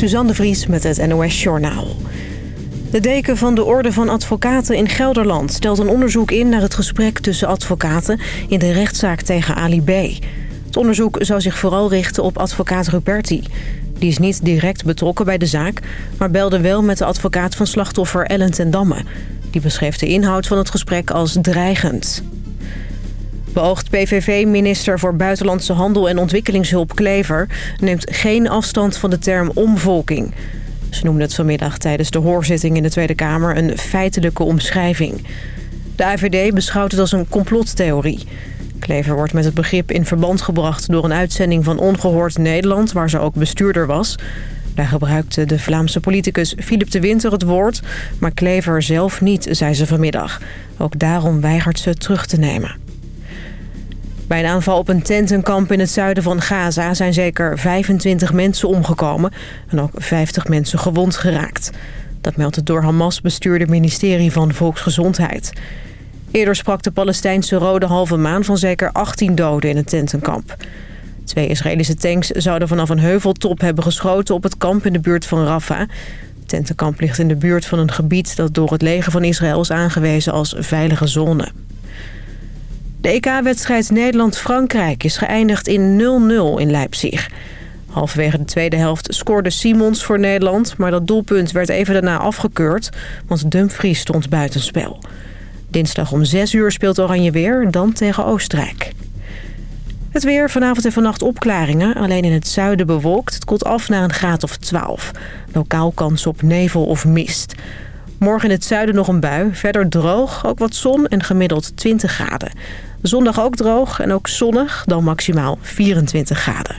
Suzanne Vries met het NOS Journaal. De deken van de Orde van Advocaten in Gelderland stelt een onderzoek in naar het gesprek tussen advocaten in de rechtszaak tegen Ali B. Het onderzoek zou zich vooral richten op advocaat Ruperti. Die is niet direct betrokken bij de zaak, maar belde wel met de advocaat van slachtoffer Ellen ten Damme. Die beschreef de inhoud van het gesprek als dreigend. Beoogd PVV-minister voor Buitenlandse Handel en Ontwikkelingshulp Klever... neemt geen afstand van de term omvolking. Ze noemde het vanmiddag tijdens de hoorzitting in de Tweede Kamer een feitelijke omschrijving. De AVD beschouwt het als een complottheorie. Klever wordt met het begrip in verband gebracht door een uitzending van Ongehoord Nederland... waar ze ook bestuurder was... Daar gebruikte de Vlaamse politicus Philip de Winter het woord... maar Klever zelf niet, zei ze vanmiddag. Ook daarom weigert ze terug te nemen. Bij een aanval op een tentenkamp in het zuiden van Gaza... zijn zeker 25 mensen omgekomen en ook 50 mensen gewond geraakt. Dat meldt het door Hamas bestuurde ministerie van Volksgezondheid. Eerder sprak de Palestijnse Rode Halve Maan van zeker 18 doden in het tentenkamp. Twee Israëlische tanks zouden vanaf een heuveltop hebben geschoten op het kamp in de buurt van Rafah. Het tentenkamp ligt in de buurt van een gebied dat door het leger van Israël is aangewezen als veilige zone. De EK-wedstrijd Nederland-Frankrijk is geëindigd in 0-0 in Leipzig. Halverwege de tweede helft scoorde Simons voor Nederland... maar dat doelpunt werd even daarna afgekeurd, want Dumfries stond buitenspel. Dinsdag om 6 uur speelt Oranje weer, dan tegen Oostenrijk. Het weer, vanavond en vannacht opklaringen. Alleen in het zuiden bewolkt. Het koelt af naar een graad of 12. Lokaal kans op nevel of mist. Morgen in het zuiden nog een bui. Verder droog, ook wat zon en gemiddeld 20 graden. Zondag ook droog en ook zonnig, dan maximaal 24 graden.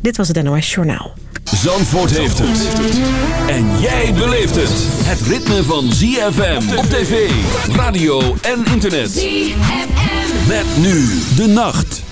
Dit was het NOS Journaal. Zandvoort heeft het. En jij beleeft het. Het ritme van ZFM op tv, radio en internet. ZFM. Met nu de nacht.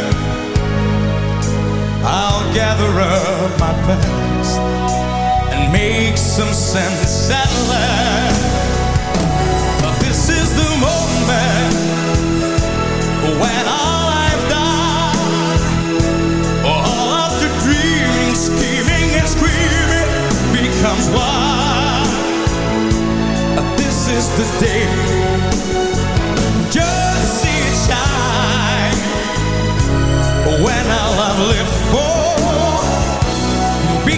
Up my past and make some sense at last. But This is the moment when all I've done, all of the dreaming, scheming, and screaming becomes one. This is the day. Just see it shine when all I've lived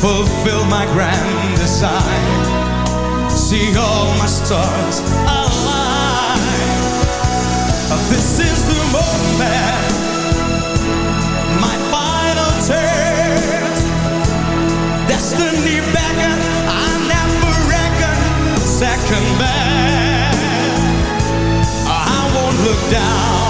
fulfill my grand design. See all my stars align. This is the moment, my final test. Destiny beckon, I never reckon second best. I won't look down.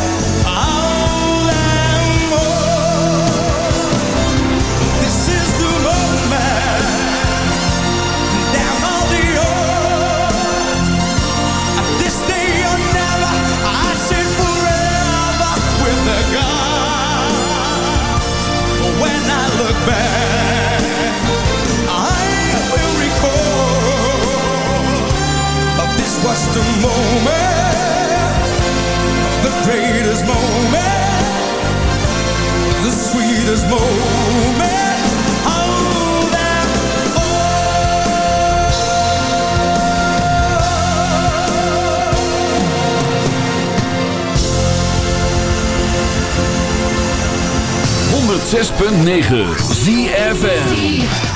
106.9 ZFN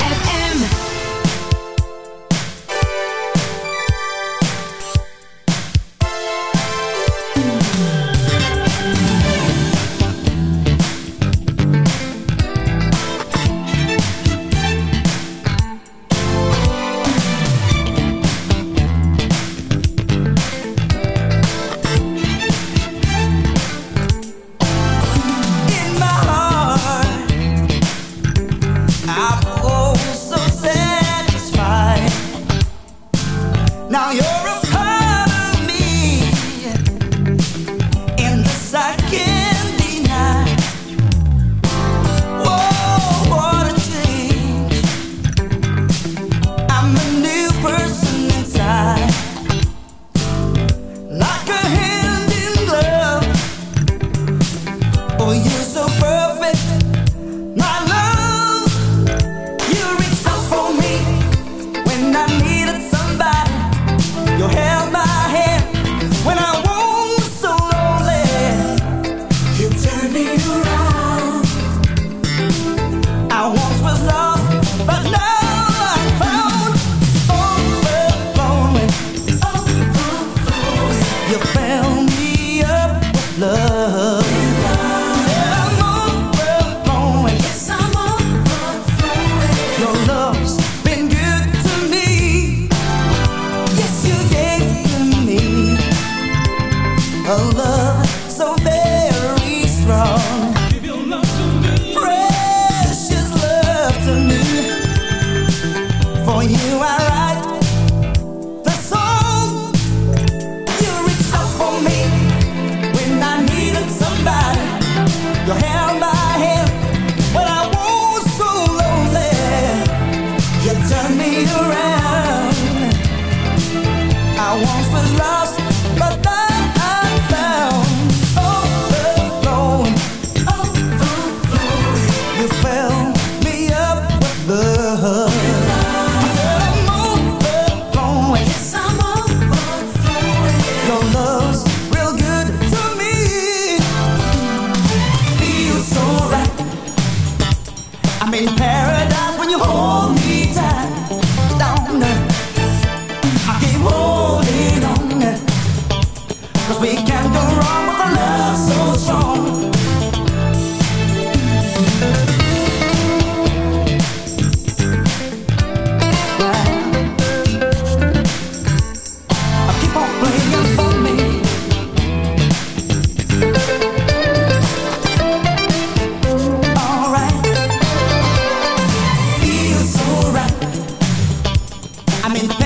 coming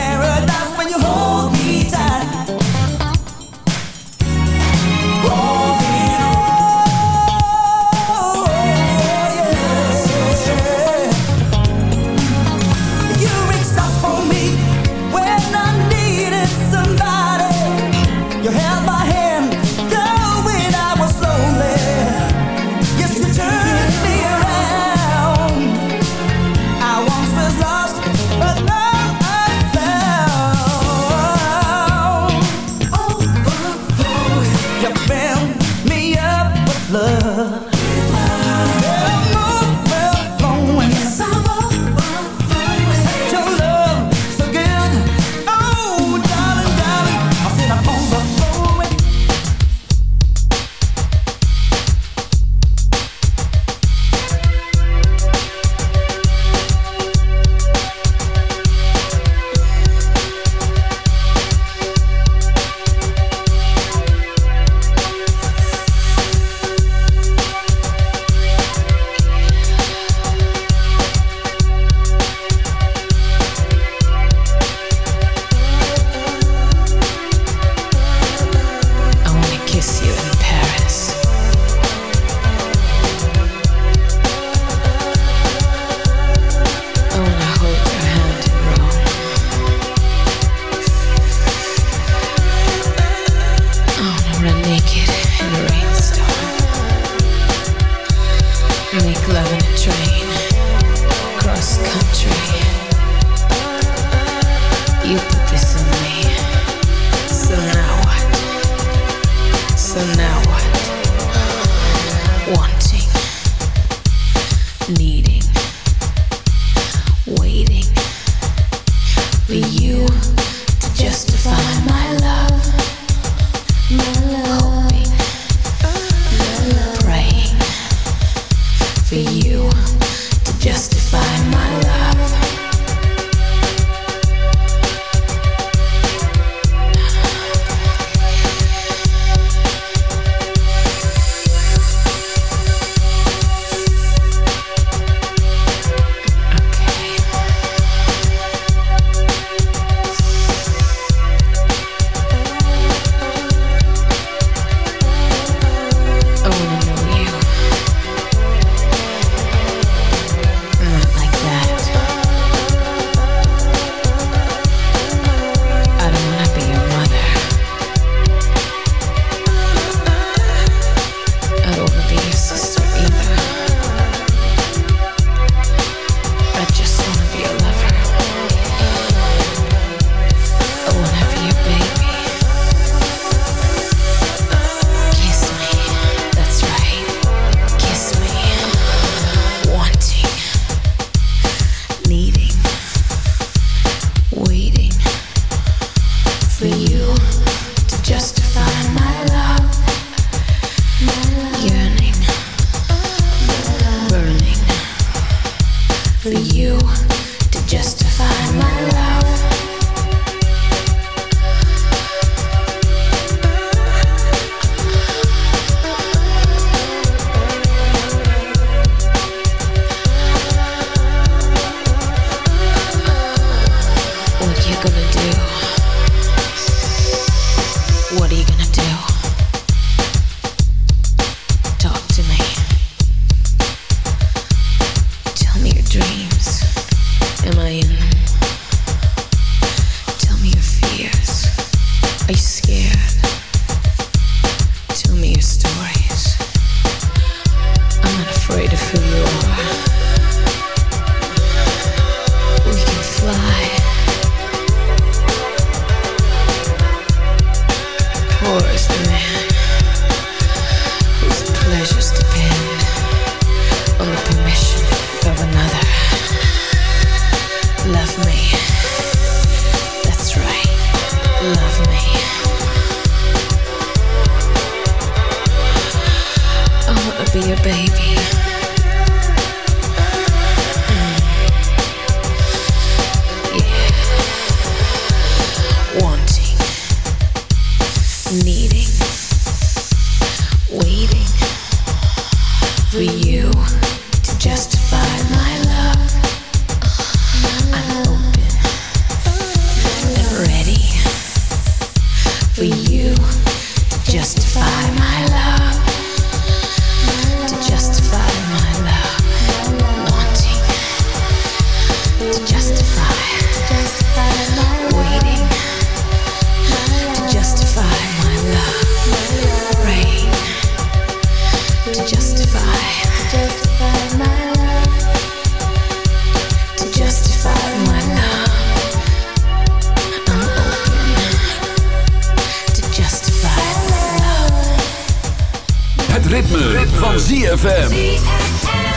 wanting, need. What you gonna do? Van ZFM.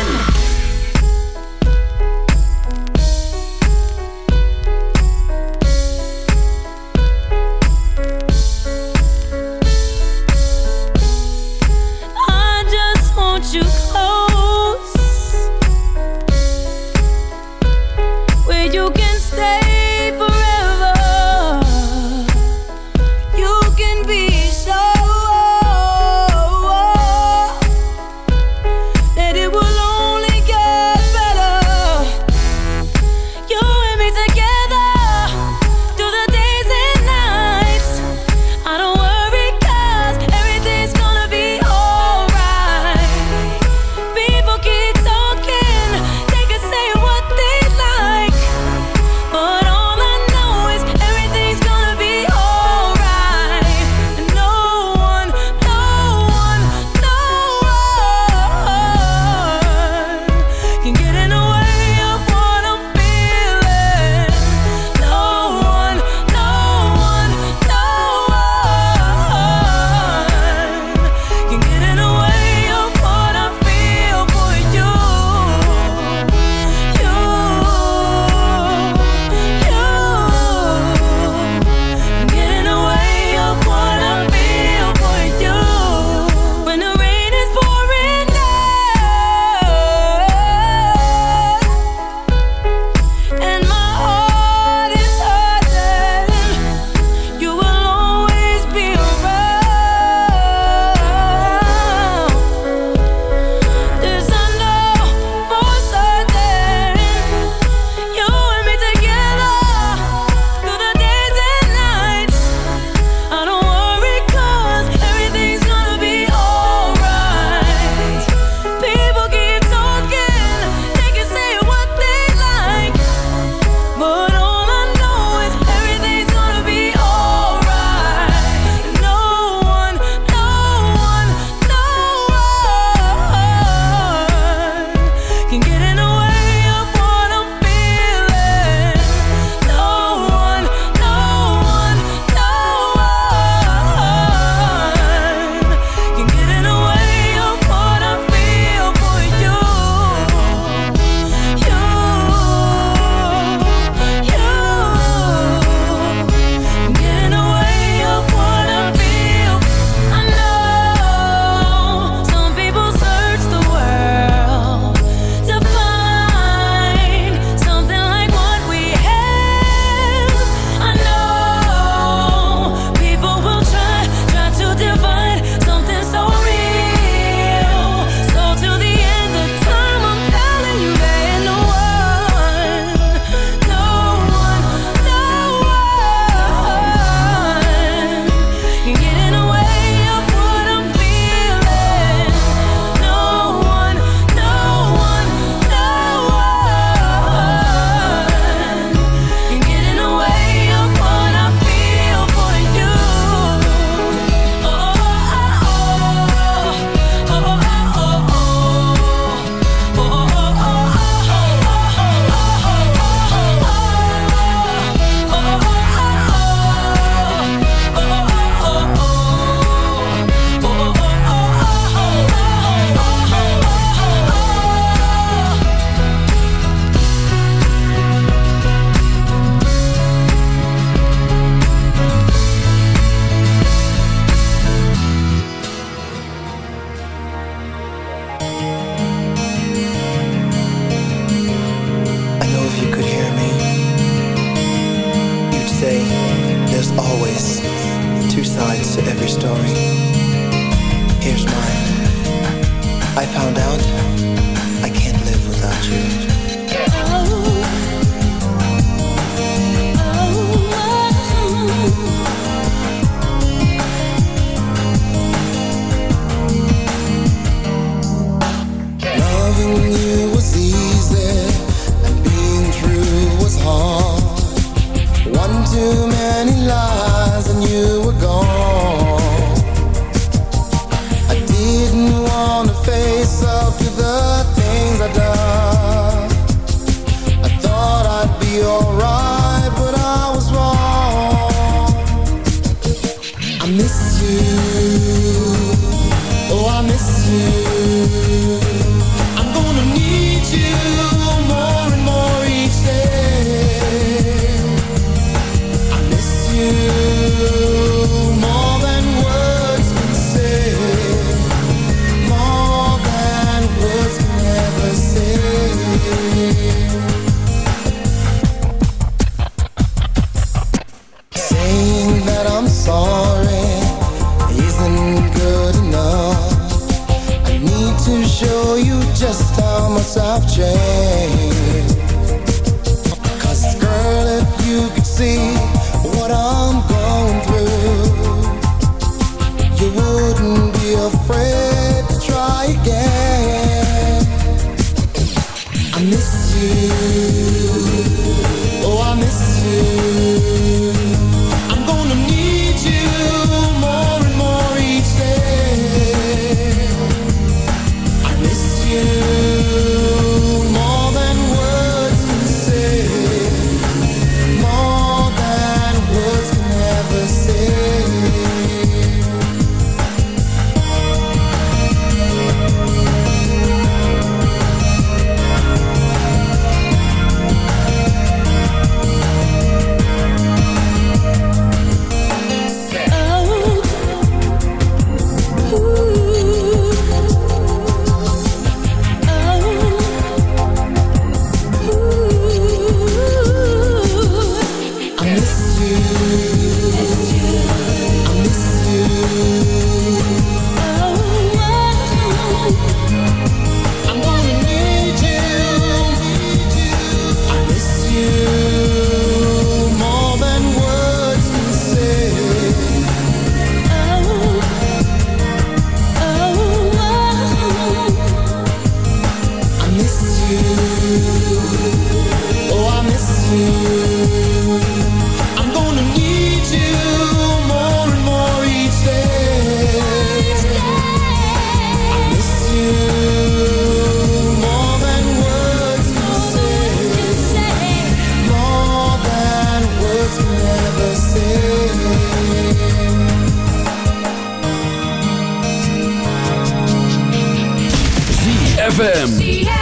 Let's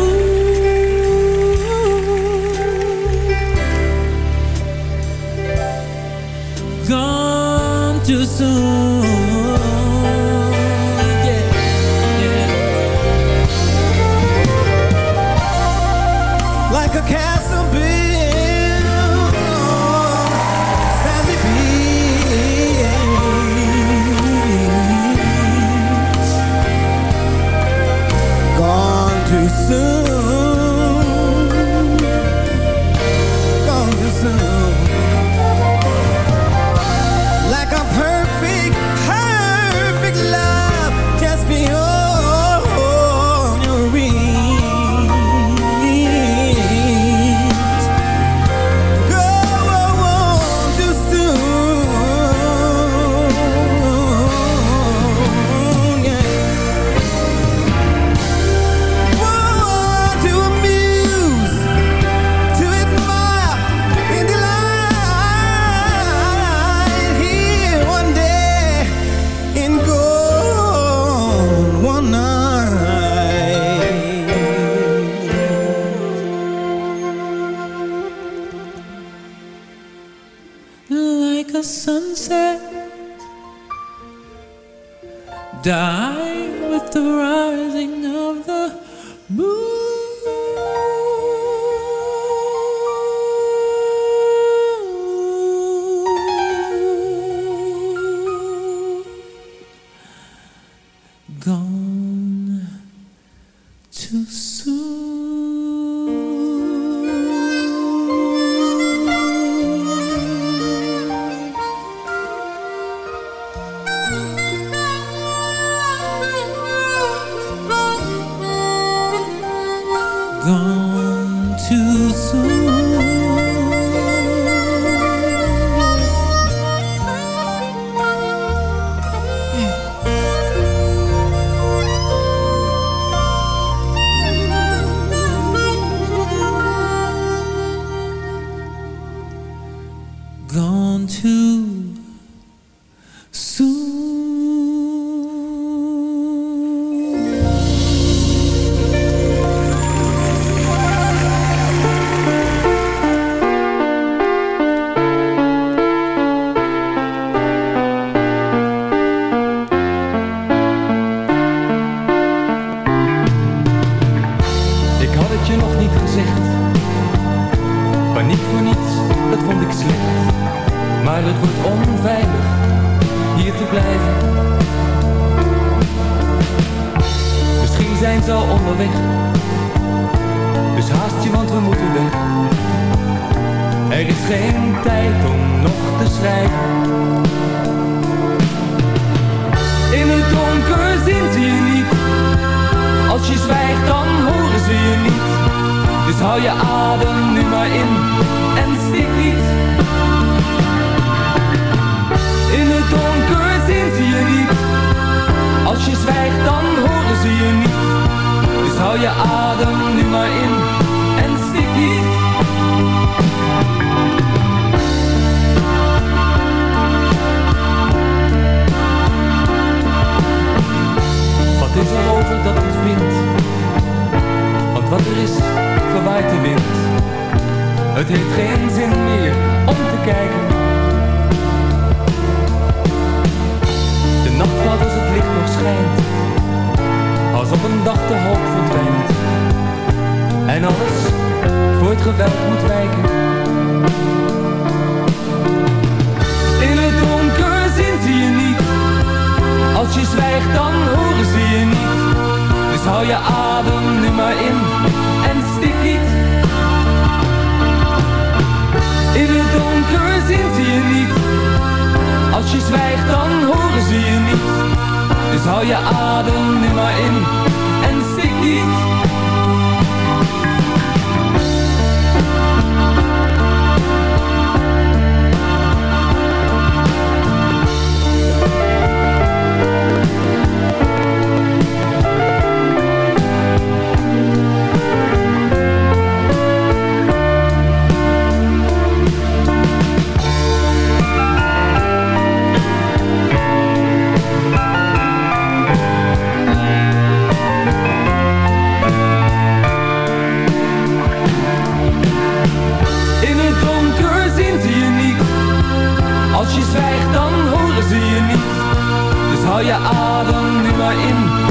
die with the rising of the moon. Adem nu maar in